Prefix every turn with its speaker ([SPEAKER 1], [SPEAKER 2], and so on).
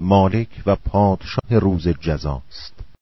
[SPEAKER 1] مالک و پادشاه روز جزاست.